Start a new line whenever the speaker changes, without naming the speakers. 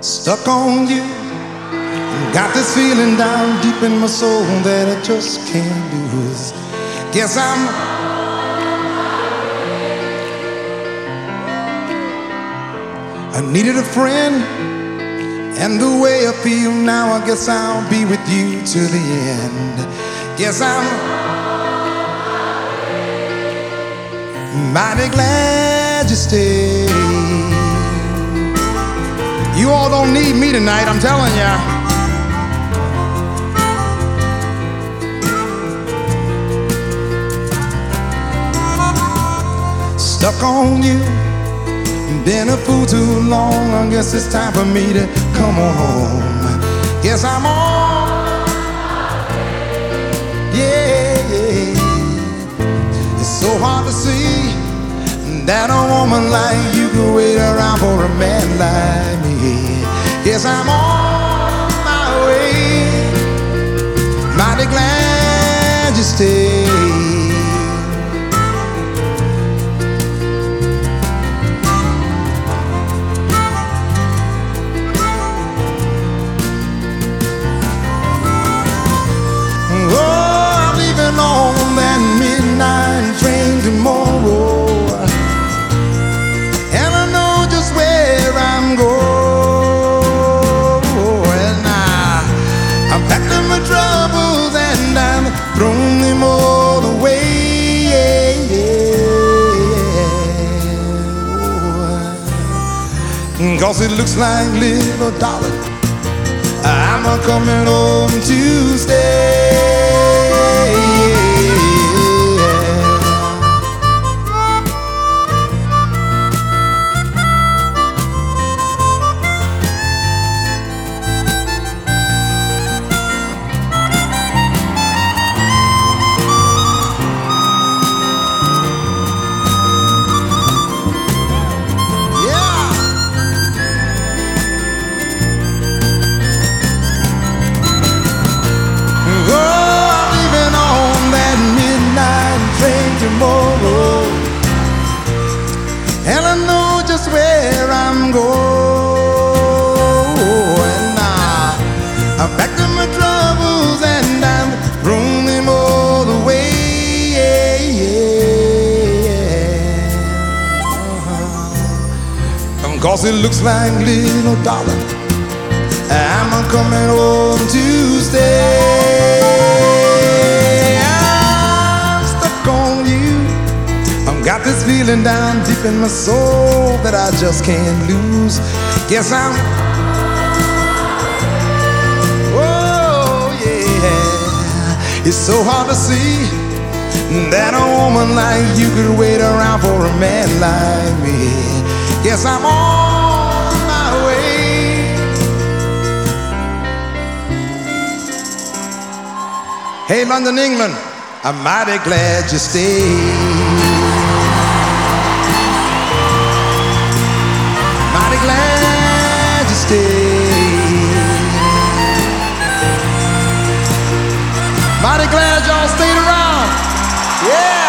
stuck on you. Got this feeling down deep in my soul that I just can't lose. Guess I'm. I needed a friend, and the way I feel now, I guess I'll be with you to the end. Guess I'm mighty glad you stayed. You all don't need me tonight, I'm telling ya. Stuck on you, been a fool too long. I guess it's time for me to come on home. Guess I'm on. Yeah, yeah. It's so hard to see that a woman like you could wait around for a man like. Yes, I'm on my way. Mighty glad you stayed. Mm, Cause it looks like little darling, I'm a coming home to Cause it looks like little darling. I'm a coming home to stay. I'm stuck on you. I've got this feeling down deep in my soul that I just can't lose. Guess I'm. Oh, yeah. It's so hard to see that a woman like you could wait around for a man like me. Yes, I'm on my way. Hey, London, England, I'm mighty glad you stayed. Mighty glad you stayed. Mighty glad y'all stayed around. Yeah.